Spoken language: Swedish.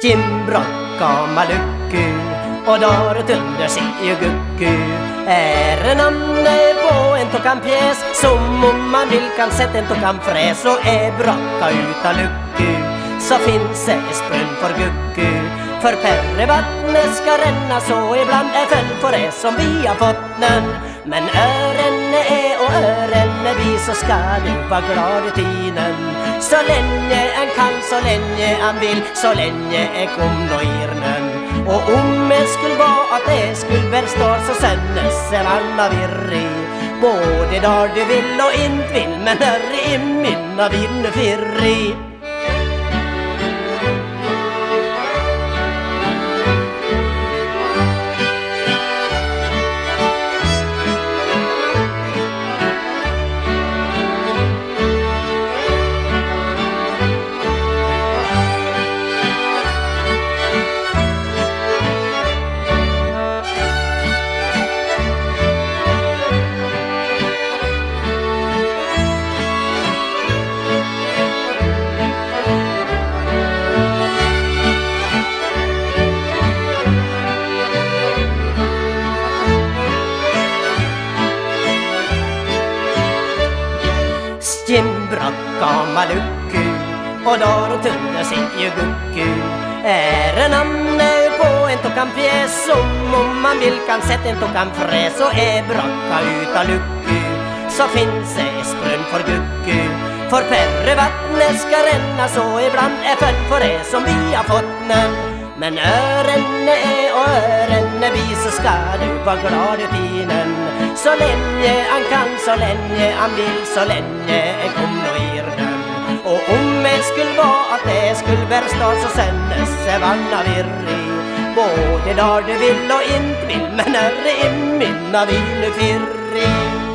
Stimbrokk och malukku, och dåret under sier gukku. Är namnet på en tokkan pjäs som om man vill kan sätta en tokkan fräs och är brocka utan lucku så finns det sprunn för Gucku. för perrevattnet ska ränna så ibland är följ för det som vi har fått nön men ören är och ören är så ska du vara glad i tiden så länge en kan, så länge en vill, så länge en kommer och irnen och om det skulle vara att det skulle bestå så sändes en annan virri Både där du vill och inte vill men här i minna vinner firri Stimbrocka malukku och Dorotunde ju gucku. Är en namne på en tokkan pjäs som om man vill kan sätta en tokkan fräs och är bracka utan lucku så finns det sprunn för gucku. för färre vattnet ska ränna så ibland är följd för det som vi har fått nu. men ören är och ören är vi så ska du vara glad i tiden så länge han kan, så länge han vill, så länge är kommer och irden Och om det skulle vara att det skulle värsta så sändes det vanna virri Både där du vill och inte vill, men är det i minna vill firri